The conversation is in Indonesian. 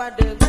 pada